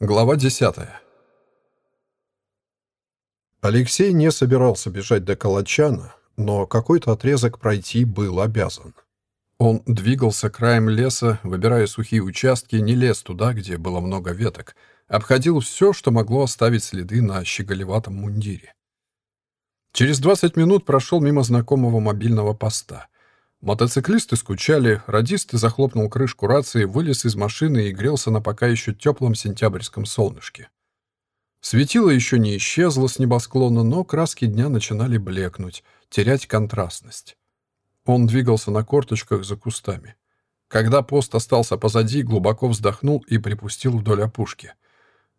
Глава 10. Алексей не собирался бежать до Калачана, но какой-то отрезок пройти был обязан. Он двигался краем леса, выбирая сухие участки, не лез туда, где было много веток, обходил все, что могло оставить следы на щеголеватом мундире. Через 20 минут прошел мимо знакомого мобильного поста. Мотоциклисты скучали, радист захлопнул крышку рации, вылез из машины и грелся на пока еще теплом сентябрьском солнышке. Светило еще не исчезло с небосклона, но краски дня начинали блекнуть, терять контрастность. Он двигался на корточках за кустами. Когда пост остался позади, глубоко вздохнул и припустил вдоль опушки.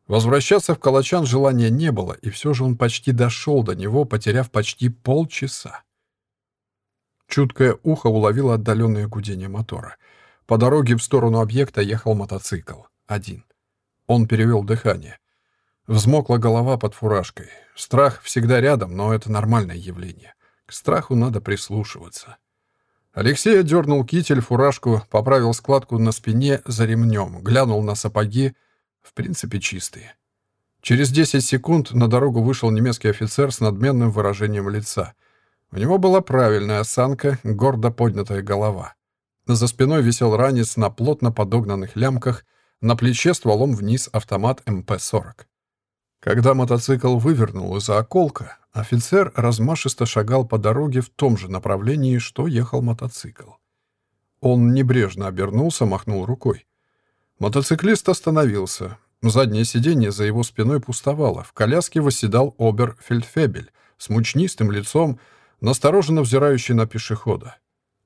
Возвращаться в Калачан желания не было, и все же он почти дошел до него, потеряв почти полчаса. Чуткое ухо уловило отдаленное гудение мотора. По дороге в сторону объекта ехал мотоцикл. Один. Он перевел дыхание. Взмокла голова под фуражкой. Страх всегда рядом, но это нормальное явление. К страху надо прислушиваться. Алексей отдернул китель, фуражку, поправил складку на спине за ремнем, глянул на сапоги, в принципе, чистые. Через 10 секунд на дорогу вышел немецкий офицер с надменным выражением лица — у него была правильная осанка, гордо поднятая голова. За спиной висел ранец на плотно подогнанных лямках, на плече стволом вниз автомат МП-40. Когда мотоцикл вывернул из-за околка, офицер размашисто шагал по дороге в том же направлении, что ехал мотоцикл. Он небрежно обернулся, махнул рукой. Мотоциклист остановился. Заднее сиденье за его спиной пустовало. В коляске восседал Обер-Фельдфебель с мучнистым лицом, настороженно взирающий на пешехода.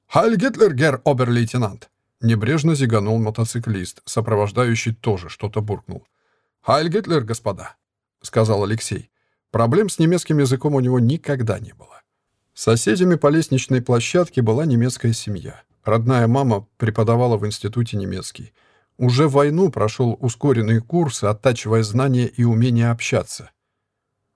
«Хайль Гитлер, герр обер-лейтенант!» Небрежно зиганул мотоциклист, сопровождающий тоже что-то буркнул. «Хайль Гитлер, господа!» — сказал Алексей. Проблем с немецким языком у него никогда не было. Соседями по лестничной площадке была немецкая семья. Родная мама преподавала в институте немецкий. Уже в войну прошел ускоренные курсы, оттачивая знания и умение общаться.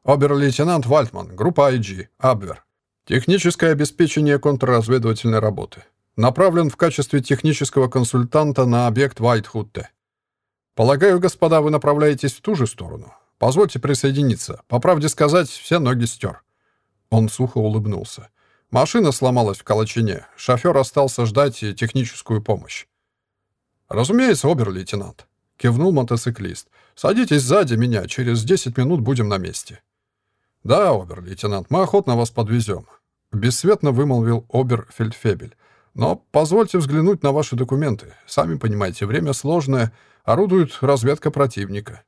«Обер-лейтенант Вальтман, группа IG, Абвер», Техническое обеспечение контрразведывательной работы. Направлен в качестве технического консультанта на объект Вайтхутте. Полагаю, господа, вы направляетесь в ту же сторону. Позвольте присоединиться. По правде сказать, все ноги стер. Он сухо улыбнулся. Машина сломалась в Калачине. Шофер остался ждать техническую помощь. «Разумеется, обер-лейтенант», — кивнул мотоциклист. «Садитесь сзади меня, через 10 минут будем на месте». «Да, обер-лейтенант, мы охотно вас подвезем», — бесцветно вымолвил обер-фельдфебель. «Но позвольте взглянуть на ваши документы. Сами понимаете, время сложное, орудует разведка противника».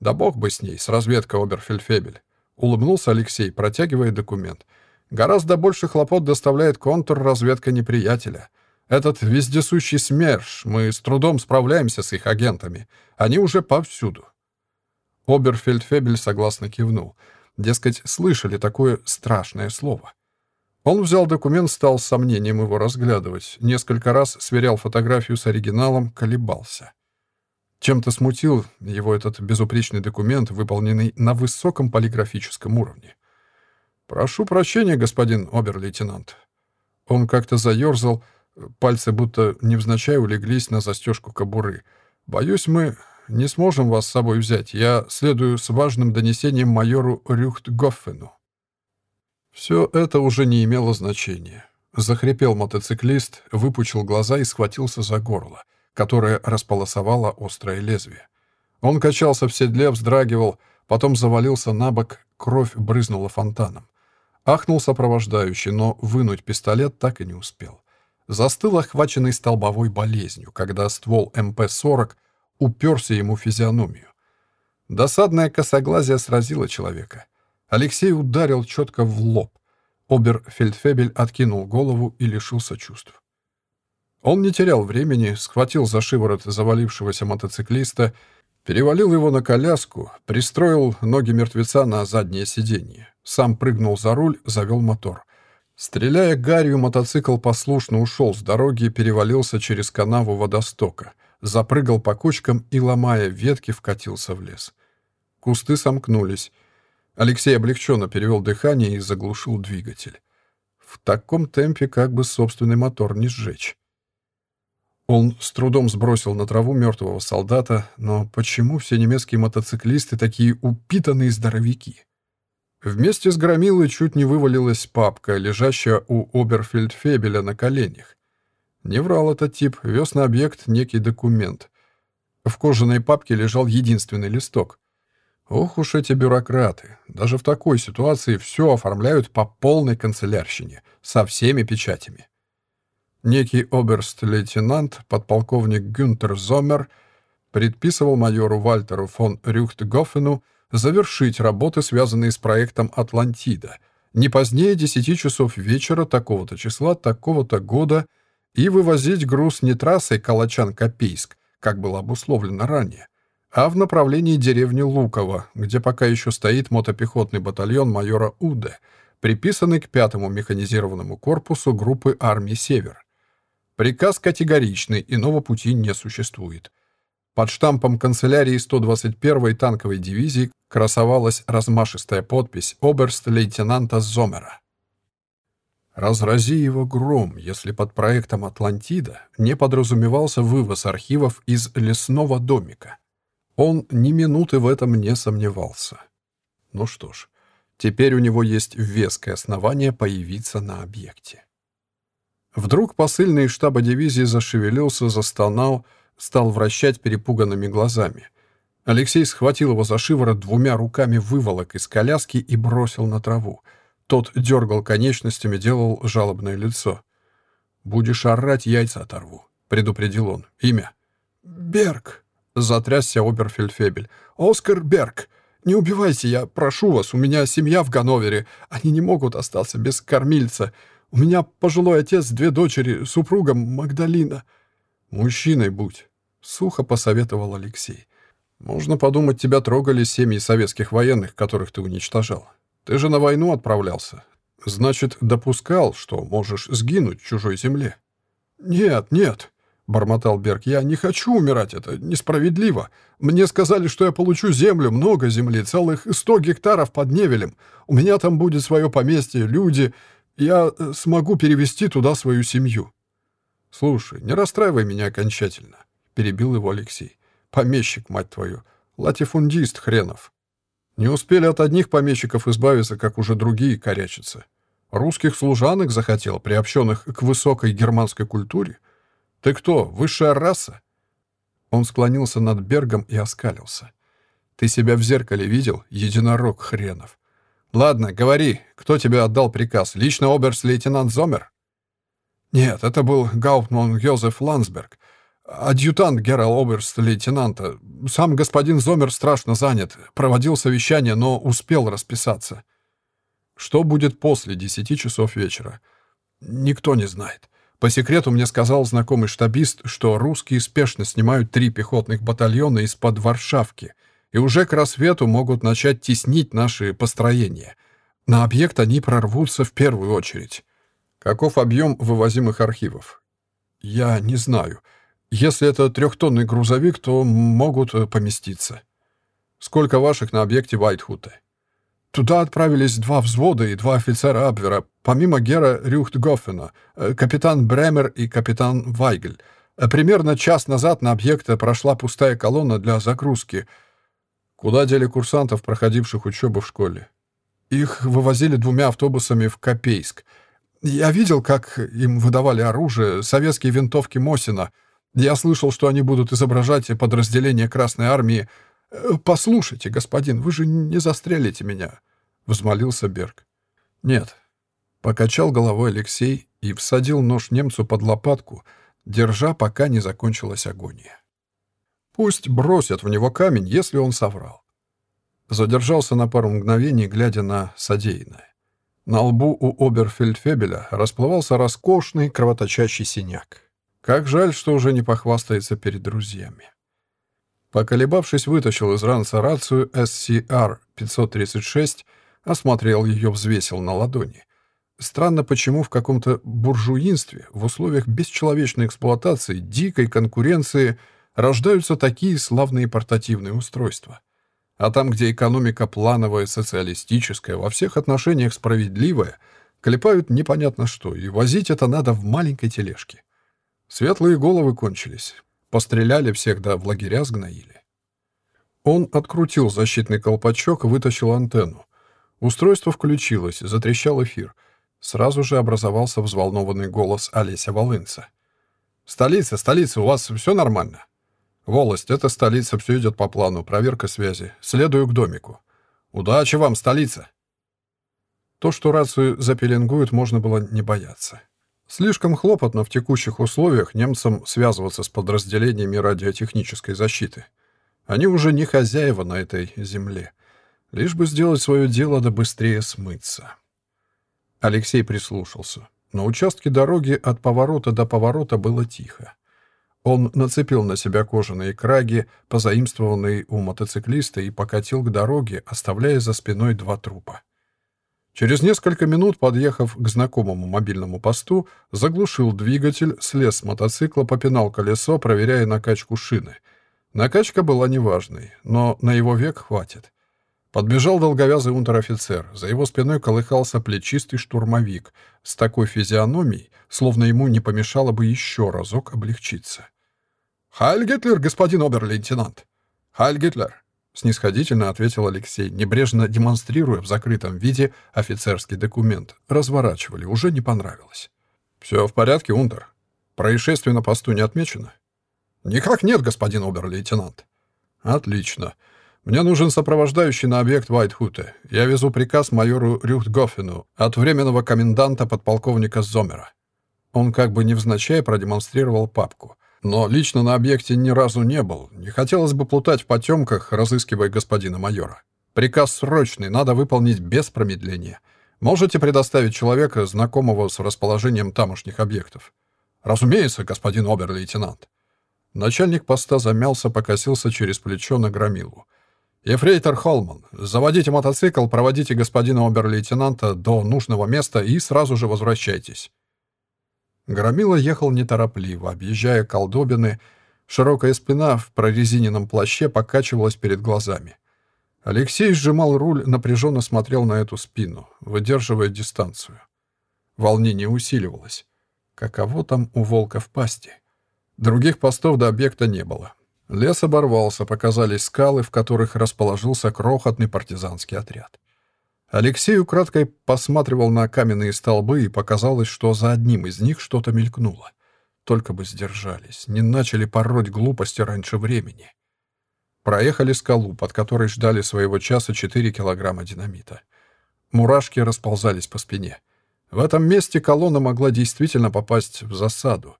«Да бог бы с ней, с разведкой обер-фельдфебель», — улыбнулся Алексей, протягивая документ. «Гораздо больше хлопот доставляет контрразведка неприятеля. Этот вездесущий СМЕРШ, мы с трудом справляемся с их агентами. Они уже повсюду». Оберфельдфебель согласно кивнул — Дескать, слышали такое страшное слово. Он взял документ, стал с сомнением его разглядывать, несколько раз сверял фотографию с оригиналом, колебался. Чем-то смутил его этот безупречный документ, выполненный на высоком полиграфическом уровне. «Прошу прощения, господин обер-лейтенант». Он как-то заерзал, пальцы будто невзначай улеглись на застежку кобуры. «Боюсь, мы не сможем вас с собой взять. Я следую с важным донесением майору Рюхтгоффену». Все это уже не имело значения. Захрипел мотоциклист, выпучил глаза и схватился за горло, которое располосовало острое лезвие. Он качался в седле, вздрагивал, потом завалился на бок, кровь брызнула фонтаном. Ахнул сопровождающий, но вынуть пистолет так и не успел. Застыл охваченный столбовой болезнью, когда ствол МП-40 уперся ему в физиономию. Досадное косоглазие сразило человека. Алексей ударил четко в лоб. Оберфельдфебель откинул голову и лишился чувств. Он не терял времени, схватил за шиворот завалившегося мотоциклиста, перевалил его на коляску, пристроил ноги мертвеца на заднее сиденье, сам прыгнул за руль, завел мотор. Стреляя гарью, мотоцикл послушно ушел с дороги и перевалился через канаву водостока — запрыгал по кочкам и, ломая ветки, вкатился в лес. Кусты сомкнулись. Алексей облегченно перевел дыхание и заглушил двигатель. В таком темпе как бы собственный мотор не сжечь. Он с трудом сбросил на траву мертвого солдата, но почему все немецкие мотоциклисты такие упитанные здоровяки? Вместе с громилой чуть не вывалилась папка, лежащая у Оберфельдфебеля на коленях. Не врал этот тип, вез на объект некий документ. В кожаной папке лежал единственный листок. Ох уж эти бюрократы. Даже в такой ситуации все оформляют по полной канцелярщине, со всеми печатями. Некий оберст-лейтенант, подполковник Гюнтер Зомер, предписывал майору Вальтеру фон Рюхтгофену завершить работы, связанные с проектом «Атлантида», не позднее 10 часов вечера такого-то числа, такого-то года и вывозить груз не трассой Калачан-Копейск, как было обусловлено ранее, а в направлении деревни Луково, где пока еще стоит мотопехотный батальон майора Уде, приписанный к пятому механизированному корпусу группы армии «Север». Приказ категоричный, иного пути не существует. Под штампом канцелярии 121-й танковой дивизии красовалась размашистая подпись оберст-лейтенанта Зомера. Разрази его гром, если под проектом «Атлантида» не подразумевался вывоз архивов из лесного домика. Он ни минуты в этом не сомневался. Ну что ж, теперь у него есть веское основание появиться на объекте. Вдруг посыльный штаба дивизии зашевелился, застонал, стал вращать перепуганными глазами. Алексей схватил его за шиворот двумя руками, выволок из коляски и бросил на траву. Тот дергал конечностями, делал жалобное лицо. «Будешь орать, яйца оторву», — предупредил он. «Имя?» «Берг», — затрясся Оберфельдфебель. «Оскар Берг. Не убивайте, я прошу вас, у меня семья в Ганновере. Они не могут остаться без кормильца. У меня пожилой отец, две дочери, супруга Магдалина. Мужчиной будь, сухо посоветовал Алексей. Можно подумать, тебя трогали семьи советских военных, которых ты уничтожал. Ты же на войну отправлялся. Значит, допускал, что можешь сгинуть в чужой земле. Нет, нет, бормотал Берг. Я не хочу умирать, это несправедливо. Мне сказали, что я получу землю, много земли, целых сто гектаров под Невелем. У меня там будет свое поместье, люди, я э, смогу перевести туда свою семью». «Слушай, не расстраивай меня окончательно», — перебил его Алексей. «Помещик, мать твою, латифундист хренов. Не успели от одних помещиков избавиться, как уже другие корячатся. Русских служанок захотел, приобщенных к высокой германской культуре. Ты кто, высшая раса?» Он склонился над Бергом и оскалился. «Ты себя в зеркале видел, единорог хренов? «Ладно, говори, кто тебе отдал приказ? Лично оберст-лейтенант Зомер?» «Нет, это был Гауптман Йозеф Ландсберг, адъютант герал оберст-лейтенанта. Сам господин Зомер страшно занят, проводил совещание, но успел расписаться». «Что будет после десяти часов вечера?» «Никто не знает. По секрету мне сказал знакомый штабист, что русские спешно снимают три пехотных батальона из-под Варшавки — и уже к рассвету могут начать теснить наши построения. На объект они прорвутся в первую очередь. Каков объем вывозимых архивов? Я не знаю. Если это трехтонный грузовик, то могут э, поместиться. Сколько ваших на объекте Вайтхута? Туда отправились два взвода и два офицера Абвера, помимо Гера Рюхтгофена, э, капитан Бремер и капитан Вайгель. Э, примерно час назад на объекте прошла пустая колонна для загрузки — Куда дели курсантов, проходивших учебу в школе? Их вывозили двумя автобусами в Копейск. Я видел, как им выдавали оружие, советские винтовки Мосина. Я слышал, что они будут изображать подразделение Красной Армии. Э, «Послушайте, господин, вы же не застрелите меня», — взмолился Берг. «Нет», — покачал головой Алексей и всадил нож немцу под лопатку, держа, пока не закончилась агония. Пусть бросят в него камень, если он соврал. Задержался на пару мгновений, глядя на содеянное. На лбу у Оберфельдфебеля расплывался роскошный кровоточащий синяк. Как жаль, что уже не похвастается перед друзьями. Поколебавшись, вытащил из ранца рацию SCR-536, осмотрел ее, взвесил на ладони. Странно, почему в каком-то буржуинстве, в условиях бесчеловечной эксплуатации, дикой конкуренции — рождаются такие славные портативные устройства. А там, где экономика плановая, социалистическая, во всех отношениях справедливая, клепают непонятно что, и возить это надо в маленькой тележке. Светлые головы кончились. Постреляли всех, да в лагеря сгноили. Он открутил защитный колпачок и вытащил антенну. Устройство включилось, затрещал эфир. Сразу же образовался взволнованный голос Олеся Волынца. «Столица, столица, у вас все нормально?» «Волость, это столица, все идет по плану, проверка связи. Следую к домику». «Удачи вам, столица!» То, что рацию запеленгуют, можно было не бояться. Слишком хлопотно в текущих условиях немцам связываться с подразделениями радиотехнической защиты. Они уже не хозяева на этой земле. Лишь бы сделать свое дело да быстрее смыться. Алексей прислушался. На участке дороги от поворота до поворота было тихо. Он нацепил на себя кожаные краги, позаимствованные у мотоциклиста, и покатил к дороге, оставляя за спиной два трупа. Через несколько минут, подъехав к знакомому мобильному посту, заглушил двигатель, слез с мотоцикла, попинал колесо, проверяя накачку шины. Накачка была неважной, но на его век хватит. Подбежал долговязый унтер-офицер. За его спиной колыхался плечистый штурмовик с такой физиономией, словно ему не помешало бы еще разок облегчиться. «Хайль Гитлер, господин обер-лейтенант!» «Хайль Гитлер!» — снисходительно ответил Алексей, небрежно демонстрируя в закрытом виде офицерский документ. Разворачивали, уже не понравилось. «Все в порядке, Унтер? Происшествие на посту не отмечено?» «Никак нет, господин обер-лейтенант». «Отлично. Мне нужен сопровождающий на объект Вайтхуте. Я везу приказ майору Рюхтгофену от временного коменданта подполковника Зомера». Он как бы невзначай продемонстрировал папку. Но лично на объекте ни разу не был. Не хотелось бы плутать в потемках, разыскивая господина майора. Приказ срочный, надо выполнить без промедления. Можете предоставить человека, знакомого с расположением тамошних объектов? Разумеется, господин обер-лейтенант. Начальник поста замялся, покосился через плечо на громилу. «Ефрейтор Холман, заводите мотоцикл, проводите господина обер-лейтенанта до нужного места и сразу же возвращайтесь». Громила ехал неторопливо, объезжая колдобины. Широкая спина в прорезиненном плаще покачивалась перед глазами. Алексей сжимал руль, напряженно смотрел на эту спину, выдерживая дистанцию. Волнение усиливалось. Каково там у волка в пасти? Других постов до объекта не было. Лес оборвался, показались скалы, в которых расположился крохотный партизанский отряд. Алексей украдкой посматривал на каменные столбы, и показалось, что за одним из них что-то мелькнуло. Только бы сдержались, не начали пороть глупости раньше времени. Проехали скалу, под которой ждали своего часа 4 килограмма динамита. Мурашки расползались по спине. В этом месте колонна могла действительно попасть в засаду.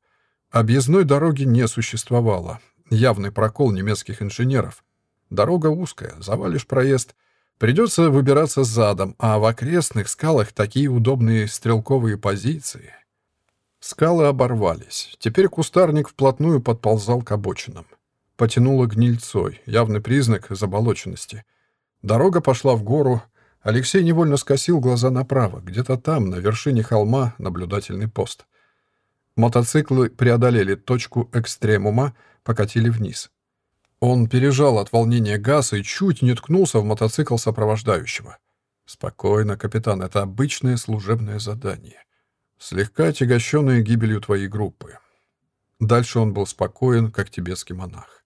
Объездной дороги не существовало, Явный прокол немецких инженеров. Дорога узкая, завалишь проезд. Придется выбираться задом, а в окрестных скалах такие удобные стрелковые позиции. Скалы оборвались. Теперь кустарник вплотную подползал к обочинам. Потянуло гнильцой, явный признак заболоченности. Дорога пошла в гору. Алексей невольно скосил глаза направо. Где-то там, на вершине холма, наблюдательный пост. Мотоциклы преодолели точку экстремума, покатили вниз. Он пережал от волнения газ и чуть не ткнулся в мотоцикл сопровождающего. «Спокойно, капитан, это обычное служебное задание. Слегка отягощенное гибелью твоей группы». Дальше он был спокоен, как тибетский монах.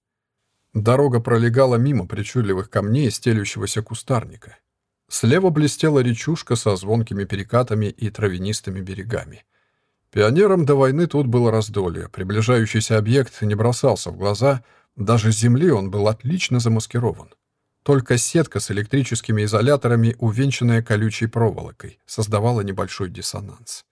Дорога пролегала мимо причудливых камней стелющегося кустарника. Слева блестела речушка со звонкими перекатами и травянистыми берегами. Пионерам до войны тут было раздолье. Приближающийся объект не бросался в глаза. Даже с земли он был отлично замаскирован. Только сетка с электрическими изоляторами, увенчанная колючей проволокой, создавала небольшой диссонанс.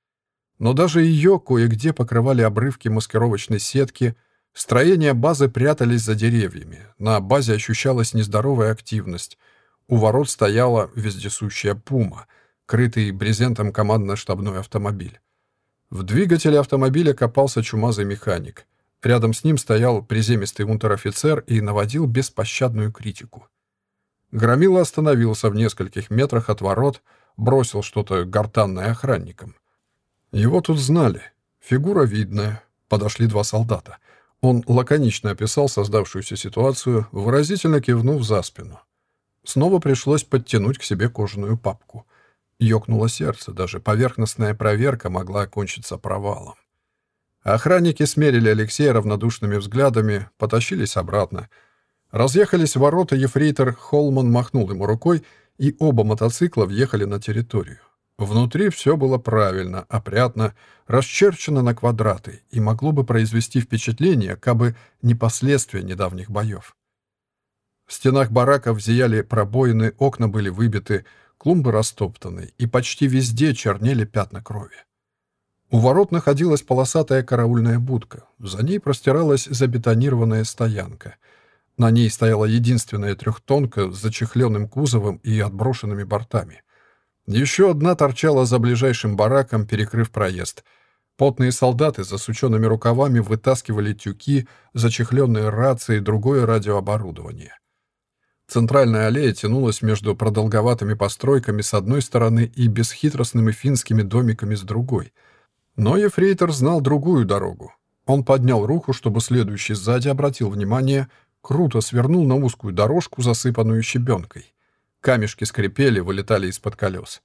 Но даже ее кое-где покрывали обрывки маскировочной сетки, строения базы прятались за деревьями, на базе ощущалась нездоровая активность. У ворот стояла вездесущая «Пума», крытый брезентом командно-штабной автомобиль. В двигателе автомобиля копался чумазый механик. Рядом с ним стоял приземистый унтер-офицер и наводил беспощадную критику. Громила остановился в нескольких метрах от ворот, бросил что-то гортанное охранникам. Его тут знали. Фигура видная. Подошли два солдата. Он лаконично описал создавшуюся ситуацию, выразительно кивнув за спину. Снова пришлось подтянуть к себе кожаную папку. Ёкнуло сердце, даже поверхностная проверка могла окончиться провалом. Охранники смерили Алексея равнодушными взглядами, потащились обратно. Разъехались ворота, ефрейтор Холман махнул ему рукой, и оба мотоцикла въехали на территорию. Внутри все было правильно, опрятно, расчерчено на квадраты и могло бы произвести впечатление, как бы не последствия недавних боев. В стенах бараков зияли пробоины, окна были выбиты, клумбы растоптаны, и почти везде чернели пятна крови. У ворот находилась полосатая караульная будка. За ней простиралась забетонированная стоянка. На ней стояла единственная трехтонка с зачехленным кузовом и отброшенными бортами. Еще одна торчала за ближайшим бараком, перекрыв проезд. Потные солдаты с засученными рукавами вытаскивали тюки, зачехленные рации и другое радиооборудование. Центральная аллея тянулась между продолговатыми постройками с одной стороны и бесхитростными финскими домиками с другой. Но Ефрейтор знал другую дорогу. Он поднял руку, чтобы следующий сзади обратил внимание, круто свернул на узкую дорожку, засыпанную щебенкой. Камешки скрипели, вылетали из-под колес.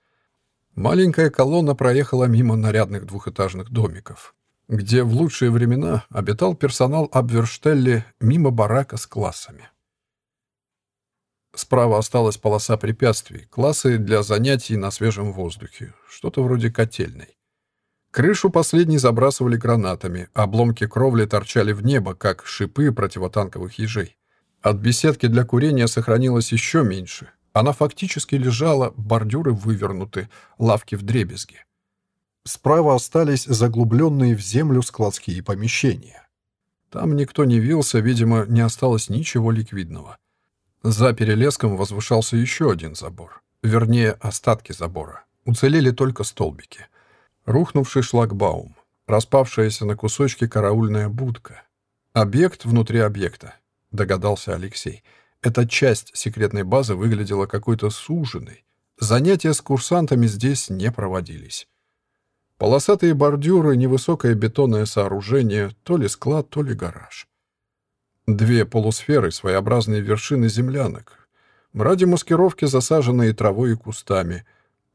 Маленькая колонна проехала мимо нарядных двухэтажных домиков, где в лучшие времена обитал персонал Абверштелли мимо барака с классами. Справа осталась полоса препятствий, классы для занятий на свежем воздухе, что-то вроде котельной. Крышу последней забрасывали гранатами, обломки кровли торчали в небо, как шипы противотанковых ежей. От беседки для курения сохранилось еще меньше, она фактически лежала, бордюры вывернуты, лавки в дребезги. Справа остались заглубленные в землю складские помещения. Там никто не вился, видимо, не осталось ничего ликвидного. За перелеском возвышался еще один забор. Вернее, остатки забора. Уцелели только столбики. Рухнувший шлагбаум. Распавшаяся на кусочки караульная будка. Объект внутри объекта, догадался Алексей. Эта часть секретной базы выглядела какой-то суженной. Занятия с курсантами здесь не проводились. Полосатые бордюры, невысокое бетонное сооружение, то ли склад, то ли гараж. Две полусферы, своеобразные вершины землянок. Ради маскировки засаженные травой и кустами.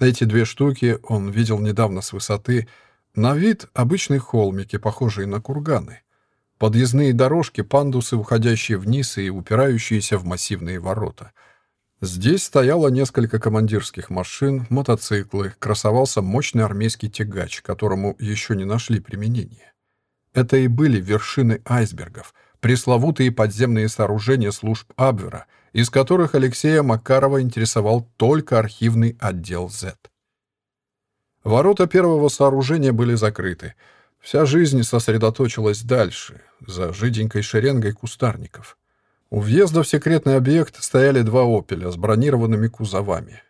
Эти две штуки он видел недавно с высоты. На вид обычные холмики, похожие на курганы. Подъездные дорожки, пандусы, уходящие вниз и упирающиеся в массивные ворота. Здесь стояло несколько командирских машин, мотоциклы, красовался мощный армейский тягач, которому еще не нашли применения. Это и были вершины айсбергов, пресловутые подземные сооружения служб Абвера, из которых Алексея Макарова интересовал только архивный отдел Z. Ворота первого сооружения были закрыты — Вся жизнь сосредоточилась дальше, за жиденькой шеренгой кустарников. У въезда в секретный объект стояли два «Опеля» с бронированными кузовами.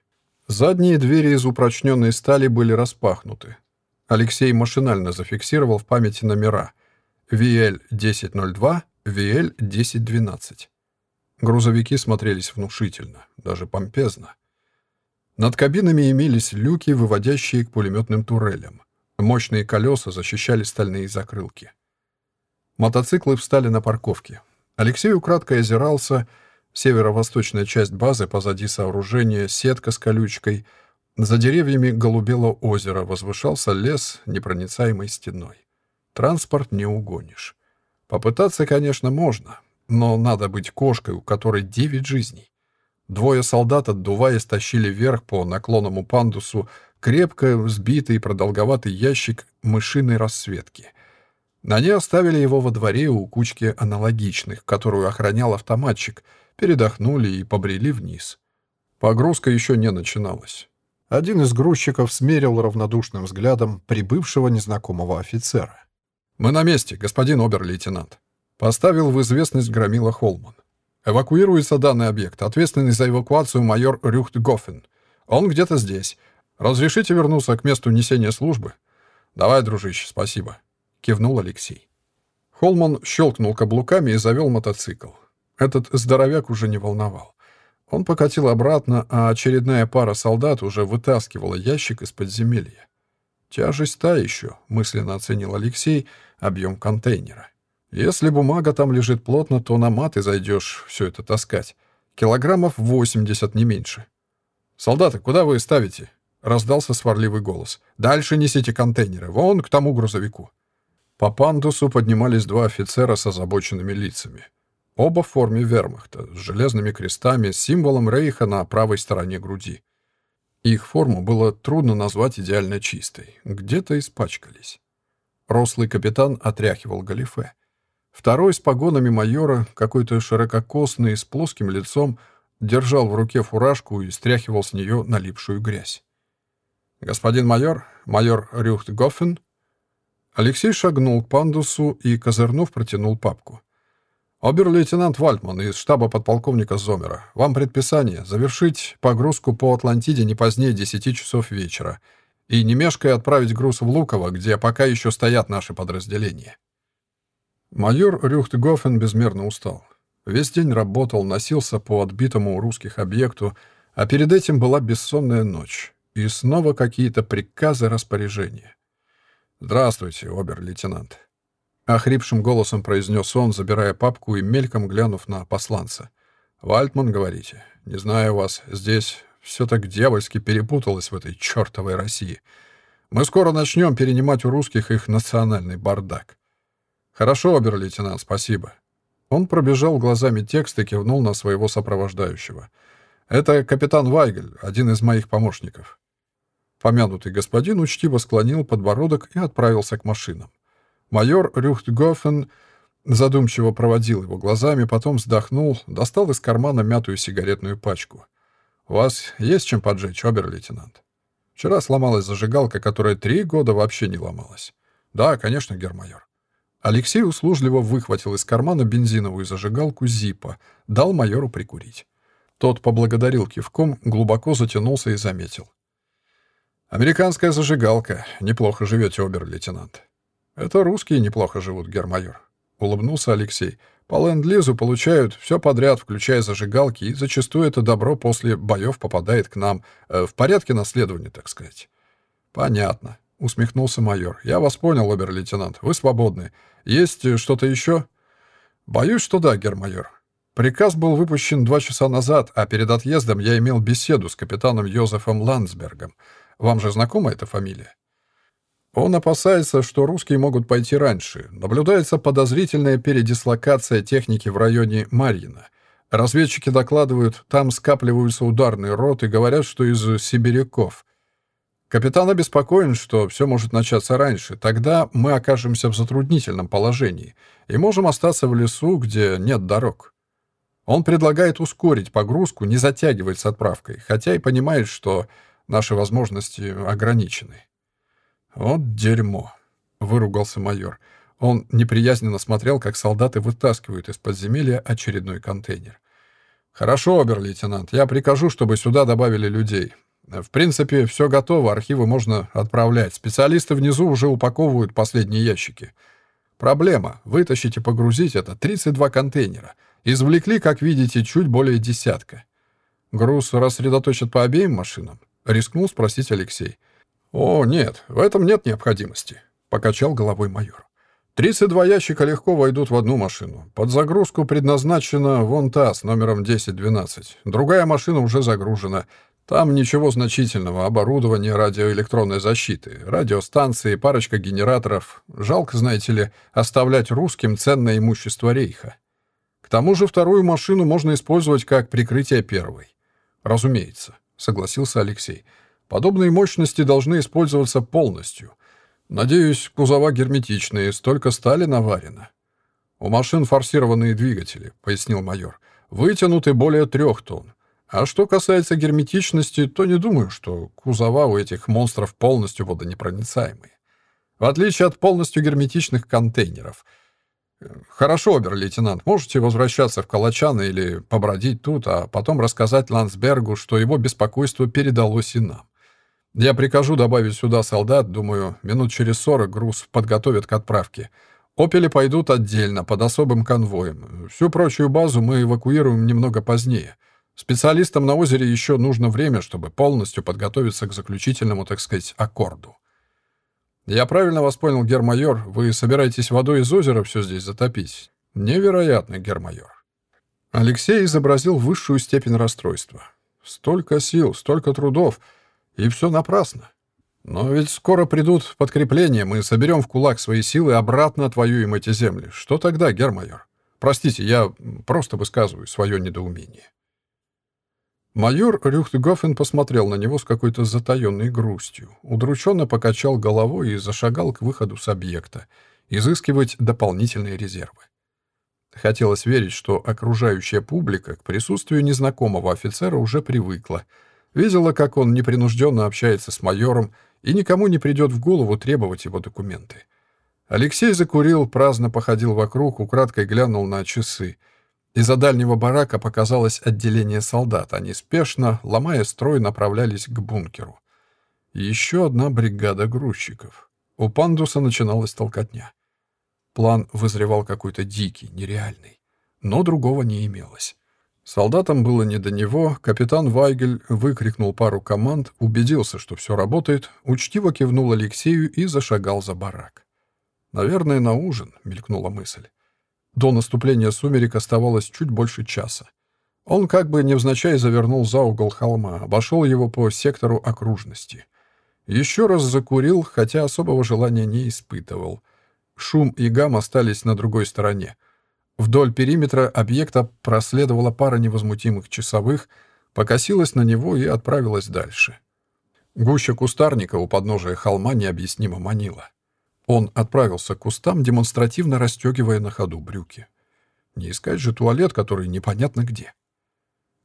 Задние двери из упрочненной стали были распахнуты. Алексей машинально зафиксировал в памяти номера VL-1002, VL-1012. Грузовики смотрелись внушительно, даже помпезно. Над кабинами имелись люки, выводящие к пулеметным турелям. Мощные колеса защищали стальные закрылки. Мотоциклы встали на парковке. Алексей украдкой озирался. Северо-восточная часть базы, позади сооружения, сетка с колючкой. За деревьями голубело озеро, возвышался лес непроницаемой стеной. Транспорт не угонишь. Попытаться, конечно, можно, но надо быть кошкой, у которой девять жизней. Двое солдат, отдуваясь, тащили вверх по наклонному пандусу крепко взбитый продолговатый ящик мышиной расцветки. Они оставили его во дворе у кучки аналогичных, которую охранял автоматчик, передохнули и побрели вниз. Погрузка еще не начиналась. Один из грузчиков смерил равнодушным взглядом прибывшего незнакомого офицера. «Мы на месте, господин обер-лейтенант», — поставил в известность громила Холман. «Эвакуируется данный объект. Ответственный за эвакуацию майор Рюхтгофен. Он где-то здесь. «Разрешите вернуться к месту несения службы?» «Давай, дружище, спасибо», — кивнул Алексей. Холман щелкнул каблуками и завел мотоцикл. Этот здоровяк уже не волновал. Он покатил обратно, а очередная пара солдат уже вытаскивала ящик из подземелья. «Тяжесть та еще», — мысленно оценил Алексей, объем контейнера. «Если бумага там лежит плотно, то на маты зайдешь все это таскать. Килограммов 80, не меньше». «Солдаты, куда вы ставите?» — раздался сварливый голос. «Дальше несите контейнеры, вон к тому грузовику». По пандусу поднимались два офицера с озабоченными лицами. Оба в форме вермахта, с железными крестами, с символом рейха на правой стороне груди. Их форму было трудно назвать идеально чистой. Где-то испачкались. Рослый капитан отряхивал галифе. Второй с погонами майора, какой-то ширококосный, с плоским лицом, держал в руке фуражку и стряхивал с нее налипшую грязь. «Господин майор, майор Рюхтгофен?» Алексей шагнул к пандусу и, козырнув, протянул папку. «Обер-лейтенант Вальтман из штаба подполковника Зомера. Вам предписание завершить погрузку по Атлантиде не позднее 10 часов вечера и не мешкая отправить груз в Луково, где пока еще стоят наши подразделения». Майор Рюхтгофен безмерно устал. Весь день работал, носился по отбитому у русских объекту, а перед этим была бессонная ночь. И снова какие-то приказы, распоряжения. «Здравствуйте, обер-лейтенант», — охрипшим голосом произнес он, забирая папку и мельком глянув на посланца. «Вальтман, говорите? Не знаю вас. Здесь все так дьявольски перепуталось в этой чертовой России. Мы скоро начнем перенимать у русских их национальный бардак. «Хорошо, обер-лейтенант, спасибо». Он пробежал глазами текст и кивнул на своего сопровождающего. «Это капитан Вайгель, один из моих помощников». Помянутый господин учтиво склонил подбородок и отправился к машинам. Майор Рюхтгофен задумчиво проводил его глазами, потом вздохнул, достал из кармана мятую сигаретную пачку. «У вас есть чем поджечь, обер-лейтенант?» «Вчера сломалась зажигалка, которая три года вообще не ломалась». «Да, конечно, гермайор». Алексей услужливо выхватил из кармана бензиновую зажигалку Зипа, дал майору прикурить. Тот поблагодарил кивком, глубоко затянулся и заметил. «Американская зажигалка. Неплохо живете, обер-лейтенант». «Это русские неплохо живут, гермайор», — улыбнулся Алексей. «По ленд-лизу получают все подряд, включая зажигалки, и зачастую это добро после боев попадает к нам э, в порядке наследования, так сказать». «Понятно», — усмехнулся майор. «Я вас понял, обер-лейтенант. Вы свободны. Есть что-то еще? Боюсь, что да, гермайор. Приказ был выпущен два часа назад, а перед отъездом я имел беседу с капитаном Йозефом Ландсбергом. Вам же знакома эта фамилия? Он опасается, что русские могут пойти раньше. Наблюдается подозрительная передислокация техники в районе Марьина. Разведчики докладывают, там скапливаются ударные роты, говорят, что из сибиряков. Капитан обеспокоен, что все может начаться раньше. Тогда мы окажемся в затруднительном положении и можем остаться в лесу, где нет дорог. Он предлагает ускорить погрузку, не затягивать с отправкой, хотя и понимает, что наши возможности ограничены. «Вот дерьмо!» — выругался майор. Он неприязненно смотрел, как солдаты вытаскивают из подземелья очередной контейнер. «Хорошо, обер-лейтенант, я прикажу, чтобы сюда добавили людей. В принципе, все готово, архивы можно отправлять. Специалисты внизу уже упаковывают последние ящики. Проблема. Вытащить и погрузить это 32 контейнера. Извлекли, как видите, чуть более десятка. Груз рассредоточат по обеим машинам? Рискнул спросить Алексей. О, нет, в этом нет необходимости, покачал головой майор. 32 ящика легко войдут в одну машину. Под загрузку предназначена вон та с номером 1012. Другая машина уже загружена. Там ничего значительного, оборудование радиоэлектронной защиты, радиостанции, парочка генераторов. Жалко, знаете ли, оставлять русским ценное имущество рейха. К тому же вторую машину можно использовать как прикрытие первой. Разумеется, согласился Алексей. Подобные мощности должны использоваться полностью. Надеюсь, кузова герметичные, столько стали наварено. У машин форсированные двигатели, пояснил майор. Вытянуты более трех тонн. А что касается герметичности, то не думаю, что кузова у этих монстров полностью водонепроницаемые. В отличие от полностью герметичных контейнеров. Хорошо, обер-лейтенант, можете возвращаться в Калачано или побродить тут, а потом рассказать Ландсбергу, что его беспокойство передалось и нам. Я прикажу добавить сюда солдат, думаю, минут через сорок груз подготовят к отправке. «Опели» пойдут отдельно, под особым конвоем. Всю прочую базу мы эвакуируем немного позднее — Специалистам на озере еще нужно время, чтобы полностью подготовиться к заключительному, так сказать, аккорду. Я правильно вас понял, гермайор, вы собираетесь водой из озера все здесь затопить? Невероятно, гермайор. Алексей изобразил высшую степень расстройства. Столько сил, столько трудов, и все напрасно. Но ведь скоро придут подкрепления, мы соберем в кулак свои силы, обратно отвоюем эти земли. Что тогда, гермайор? Простите, я просто высказываю свое недоумение. Майор Рюхтгофен посмотрел на него с какой-то затаенной грустью, удрученно покачал головой и зашагал к выходу с объекта, изыскивать дополнительные резервы. Хотелось верить, что окружающая публика к присутствию незнакомого офицера уже привыкла, видела, как он непринужденно общается с майором, и никому не придет в голову требовать его документы. Алексей закурил, праздно походил вокруг, украдкой глянул на часы — из-за дальнего барака показалось отделение солдат. Они спешно, ломая строй, направлялись к бункеру. еще одна бригада грузчиков. У пандуса начиналась толкотня. План вызревал какой-то дикий, нереальный. Но другого не имелось. Солдатам было не до него, капитан Вайгель выкрикнул пару команд, убедился, что все работает, учтиво кивнул Алексею и зашагал за барак. «Наверное, на ужин», — мелькнула мысль. До наступления сумерек оставалось чуть больше часа. Он как бы невзначай завернул за угол холма, обошел его по сектору окружности. Еще раз закурил, хотя особого желания не испытывал. Шум и гам остались на другой стороне. Вдоль периметра объекта проследовала пара невозмутимых часовых, покосилась на него и отправилась дальше. Гуща кустарника у подножия холма необъяснимо манила. Он отправился к кустам, демонстративно расстегивая на ходу брюки. Не искать же туалет, который непонятно где.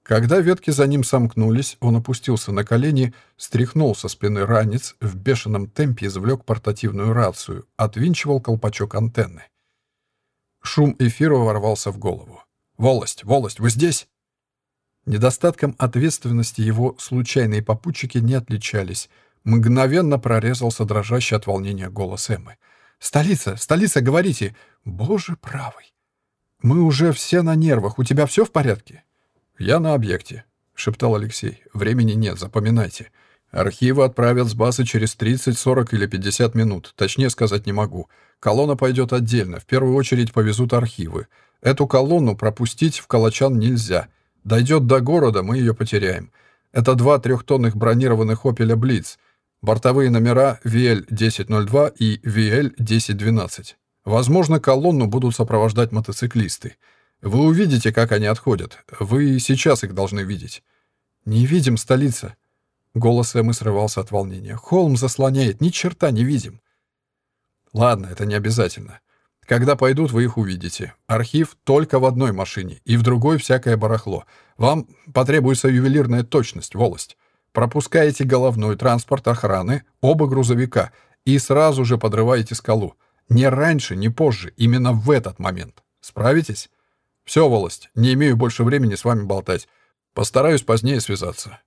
Когда ветки за ним сомкнулись, он опустился на колени, стряхнул со спины ранец, в бешеном темпе извлек портативную рацию, отвинчивал колпачок антенны. Шум эфира ворвался в голову. «Волость! Волость! Вы здесь?» Недостатком ответственности его случайные попутчики не отличались — Мгновенно прорезался дрожащий от волнения голос Эммы. «Столица! Столица! Говорите! Боже правый!» «Мы уже все на нервах. У тебя все в порядке?» «Я на объекте», — шептал Алексей. «Времени нет, запоминайте. Архивы отправят с базы через 30, 40 или 50 минут. Точнее сказать не могу. Колонна пойдет отдельно. В первую очередь повезут архивы. Эту колонну пропустить в Калачан нельзя. Дойдет до города, мы ее потеряем. Это два трехтонных бронированных «Опеля Блиц». Бортовые номера VL-1002 и VL-1012. Возможно, колонну будут сопровождать мотоциклисты. Вы увидите, как они отходят. Вы сейчас их должны видеть. «Не видим, столица!» Голос Эммы срывался от волнения. «Холм заслоняет, ни черта не видим!» «Ладно, это не обязательно. Когда пойдут, вы их увидите. Архив только в одной машине, и в другой всякое барахло. Вам потребуется ювелирная точность, волость. Пропускаете головной транспорт охраны, оба грузовика, и сразу же подрываете скалу. Не раньше, не позже, именно в этот момент. Справитесь? Все, волость, не имею больше времени с вами болтать. Постараюсь позднее связаться.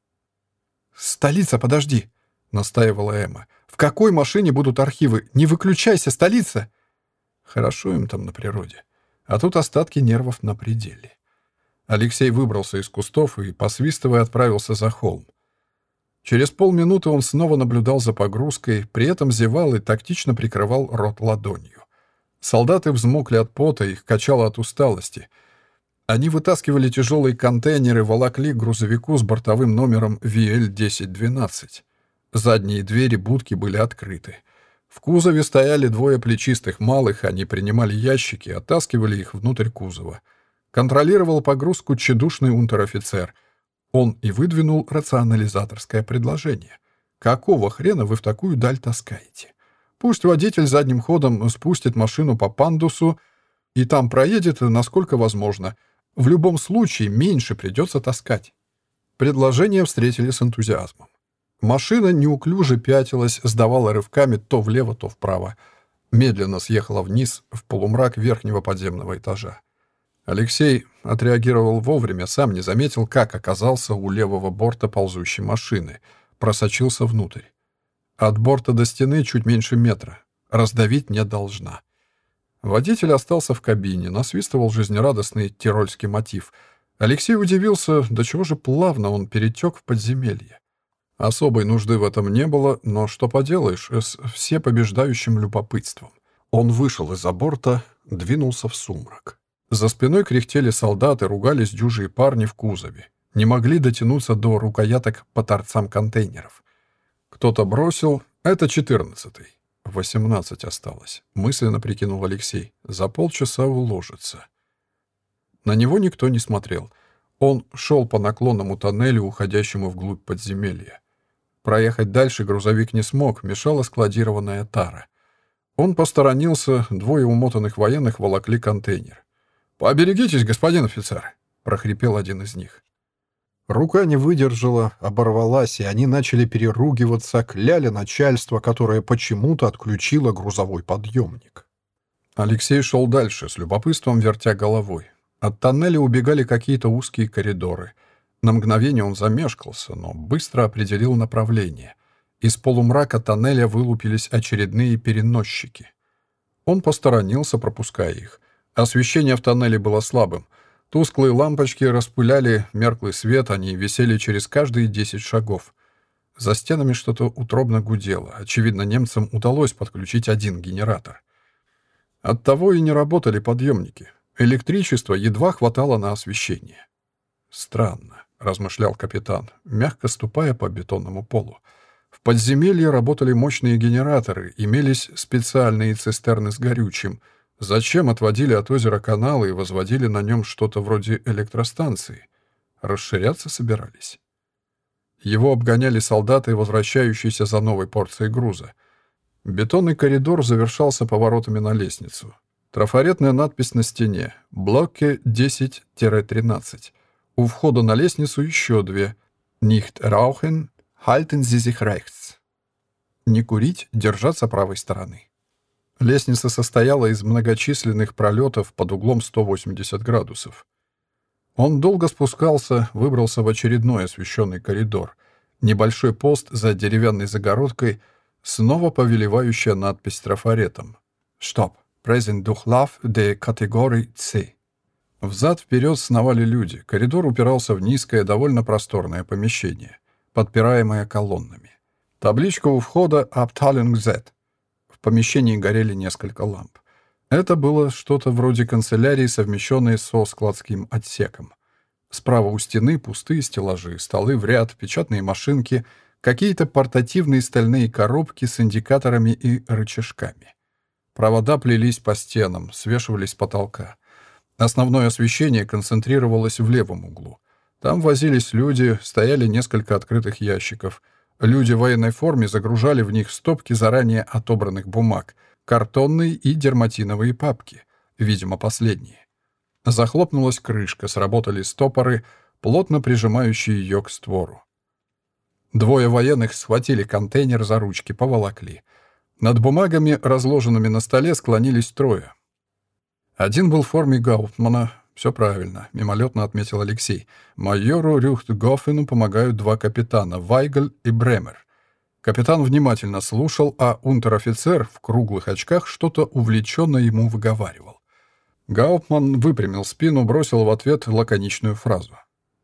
«Столица, подожди!» — настаивала Эмма. «В какой машине будут архивы? Не выключайся, столица!» Хорошо им там на природе. А тут остатки нервов на пределе. Алексей выбрался из кустов и, посвистывая, отправился за холм. Через полминуты он снова наблюдал за погрузкой, при этом зевал и тактично прикрывал рот ладонью. Солдаты взмокли от пота, их качало от усталости. Они вытаскивали тяжелые контейнеры, волокли к грузовику с бортовым номером VL-1012. Задние двери будки были открыты. В кузове стояли двое плечистых малых, они принимали ящики, оттаскивали их внутрь кузова. Контролировал погрузку тщедушный унтер-офицер — он и выдвинул рационализаторское предложение. «Какого хрена вы в такую даль таскаете? Пусть водитель задним ходом спустит машину по пандусу и там проедет, насколько возможно. В любом случае меньше придется таскать». Предложение встретили с энтузиазмом. Машина неуклюже пятилась, сдавала рывками то влево, то вправо. Медленно съехала вниз, в полумрак верхнего подземного этажа. Алексей отреагировал вовремя, сам не заметил, как оказался у левого борта ползущей машины. Просочился внутрь. От борта до стены чуть меньше метра. Раздавить не должна. Водитель остался в кабине, насвистывал жизнерадостный тирольский мотив. Алексей удивился, до чего же плавно он перетек в подземелье. Особой нужды в этом не было, но что поделаешь, с всепобеждающим любопытством. Он вышел из-за борта, двинулся в сумрак. За спиной кряхтели солдаты, ругались дюжие парни в кузове. Не могли дотянуться до рукояток по торцам контейнеров. Кто-то бросил, Это четырнадцатый. Восемнадцать осталось. Мысленно прикинул Алексей. За полчаса уложится. На него никто не смотрел. Он шел по наклонному тоннелю, уходящему вглубь подземелья. Проехать дальше грузовик не смог, мешала складированная тара. Он посторонился, двое умотанных военных волокли контейнер. «Поберегитесь, господин офицер!» — прохрипел один из них. Рука не выдержала, оборвалась, и они начали переругиваться, кляли начальство, которое почему-то отключило грузовой подъемник. Алексей шел дальше, с любопытством вертя головой. От тоннеля убегали какие-то узкие коридоры. На мгновение он замешкался, но быстро определил направление. Из полумрака тоннеля вылупились очередные переносчики. Он посторонился, пропуская их. Освещение в тоннеле было слабым. Тусклые лампочки распыляли мерклый свет, они висели через каждые десять шагов. За стенами что-то утробно гудело. Очевидно, немцам удалось подключить один генератор. Оттого и не работали подъемники. Электричества едва хватало на освещение. «Странно», — размышлял капитан, мягко ступая по бетонному полу. В подземелье работали мощные генераторы, имелись специальные цистерны с горючим. Зачем отводили от озера каналы и возводили на нем что-то вроде электростанции? Расширяться собирались. Его обгоняли солдаты, возвращающиеся за новой порцией груза. Бетонный коридор завершался поворотами на лестницу. Трафаретная надпись на стене «Блоке 10-13». У входа на лестницу еще две «Nicht rauchen, Halten Sie sich rechts. Не курить, держаться правой стороны. Лестница состояла из многочисленных пролетов под углом 180 градусов. Он долго спускался, выбрался в очередной освещенный коридор. Небольшой пост за деревянной загородкой, снова повелевающая надпись трафаретом. «Стоп! Презент Духлав де категории С». Взад-вперед сновали люди. Коридор упирался в низкое, довольно просторное помещение подпираемая колоннами. Табличка у входа «Abteilung Z». Помещении горели несколько ламп. Это было что-то вроде канцелярии, совмещенной со складским отсеком. Справа у стены пустые стеллажи, столы в ряд, печатные машинки, какие-то портативные стальные коробки с индикаторами и рычажками. Провода плелись по стенам, свешивались с потолка. Основное освещение концентрировалось в левом углу. Там возились люди, стояли несколько открытых ящиков. Люди в военной форме загружали в них стопки заранее отобранных бумаг, картонные и дерматиновые папки, видимо, последние. Захлопнулась крышка, сработали стопоры, плотно прижимающие ее к створу. Двое военных схватили контейнер за ручки, поволокли. Над бумагами, разложенными на столе, склонились трое. Один был в форме Гаутмана, «Все правильно», — мимолетно отметил Алексей. «Майору Рюхтгофену помогают два капитана, Вайгель и Бремер». Капитан внимательно слушал, а унтер-офицер в круглых очках что-то увлеченно ему выговаривал. Гауптман выпрямил спину, бросил в ответ лаконичную фразу.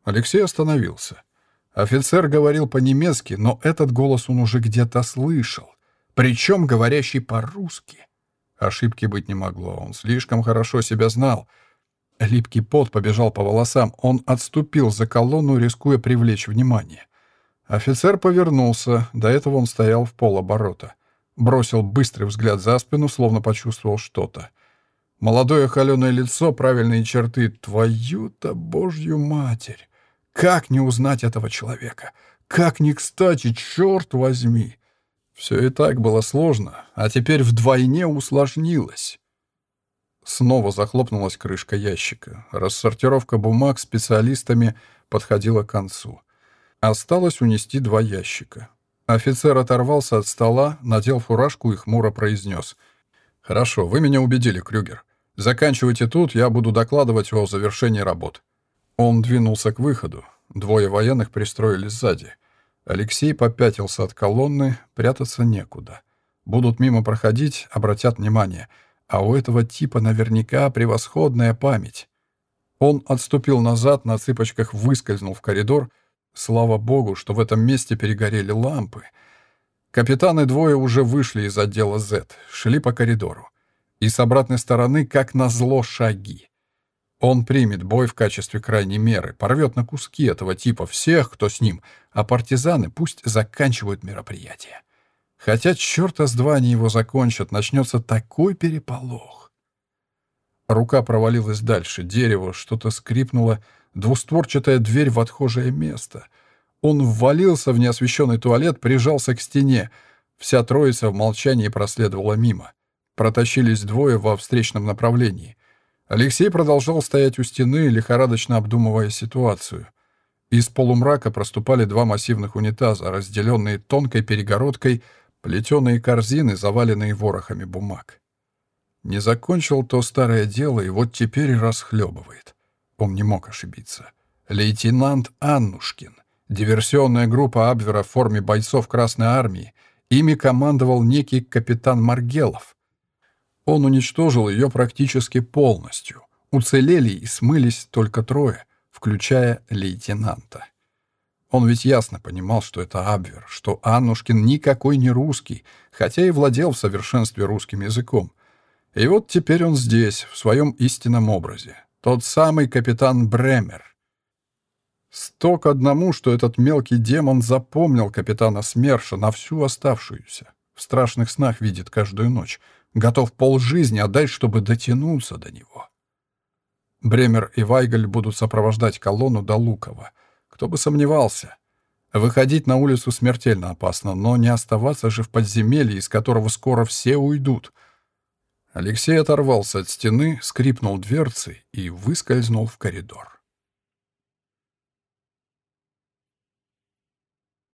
Алексей остановился. Офицер говорил по-немецки, но этот голос он уже где-то слышал. Причем говорящий по-русски. Ошибки быть не могло, он слишком хорошо себя знал — Липкий пот побежал по волосам. Он отступил за колонну, рискуя привлечь внимание. Офицер повернулся. До этого он стоял в полоборота. Бросил быстрый взгляд за спину, словно почувствовал что-то. Молодое холеное лицо, правильные черты. Твою-то божью матерь! Как не узнать этого человека? Как не кстати, черт возьми! Все и так было сложно, а теперь вдвойне усложнилось. Снова захлопнулась крышка ящика. Рассортировка бумаг специалистами подходила к концу. Осталось унести два ящика. Офицер оторвался от стола, надел фуражку и хмуро произнес. «Хорошо, вы меня убедили, Крюгер. Заканчивайте тут, я буду докладывать о завершении работ». Он двинулся к выходу. Двое военных пристроились сзади. Алексей попятился от колонны, прятаться некуда. Будут мимо проходить, обратят внимание — а у этого типа наверняка превосходная память. Он отступил назад, на цыпочках выскользнул в коридор. Слава богу, что в этом месте перегорели лампы. Капитаны двое уже вышли из отдела Z, шли по коридору. И с обратной стороны, как назло, шаги. Он примет бой в качестве крайней меры, порвет на куски этого типа всех, кто с ним, а партизаны пусть заканчивают мероприятие. Хотя черта с два они его закончат, начнется такой переполох. Рука провалилась дальше, дерево, что-то скрипнуло, двустворчатая дверь в отхожее место. Он ввалился в неосвещенный туалет, прижался к стене. Вся троица в молчании проследовала мимо. Протащились двое во встречном направлении. Алексей продолжал стоять у стены, лихорадочно обдумывая ситуацию. Из полумрака проступали два массивных унитаза, разделенные тонкой перегородкой, плетеные корзины, заваленные ворохами бумаг. Не закончил то старое дело, и вот теперь расхлебывает. Он не мог ошибиться. Лейтенант Аннушкин, диверсионная группа Абвера в форме бойцов Красной Армии, ими командовал некий капитан Маргелов. Он уничтожил ее практически полностью. Уцелели и смылись только трое, включая лейтенанта. Он ведь ясно понимал, что это Абвер, что Аннушкин никакой не русский, хотя и владел в совершенстве русским языком. И вот теперь он здесь, в своем истинном образе. Тот самый капитан Бремер. Сто к одному, что этот мелкий демон запомнил капитана СМЕРШа на всю оставшуюся. В страшных снах видит каждую ночь. Готов полжизни отдать, чтобы дотянуться до него. Бремер и Вайгаль будут сопровождать колонну до Лукова. Кто бы сомневался. Выходить на улицу смертельно опасно, но не оставаться же в подземелье, из которого скоро все уйдут — Алексей оторвался от стены, скрипнул дверцей и выскользнул в коридор.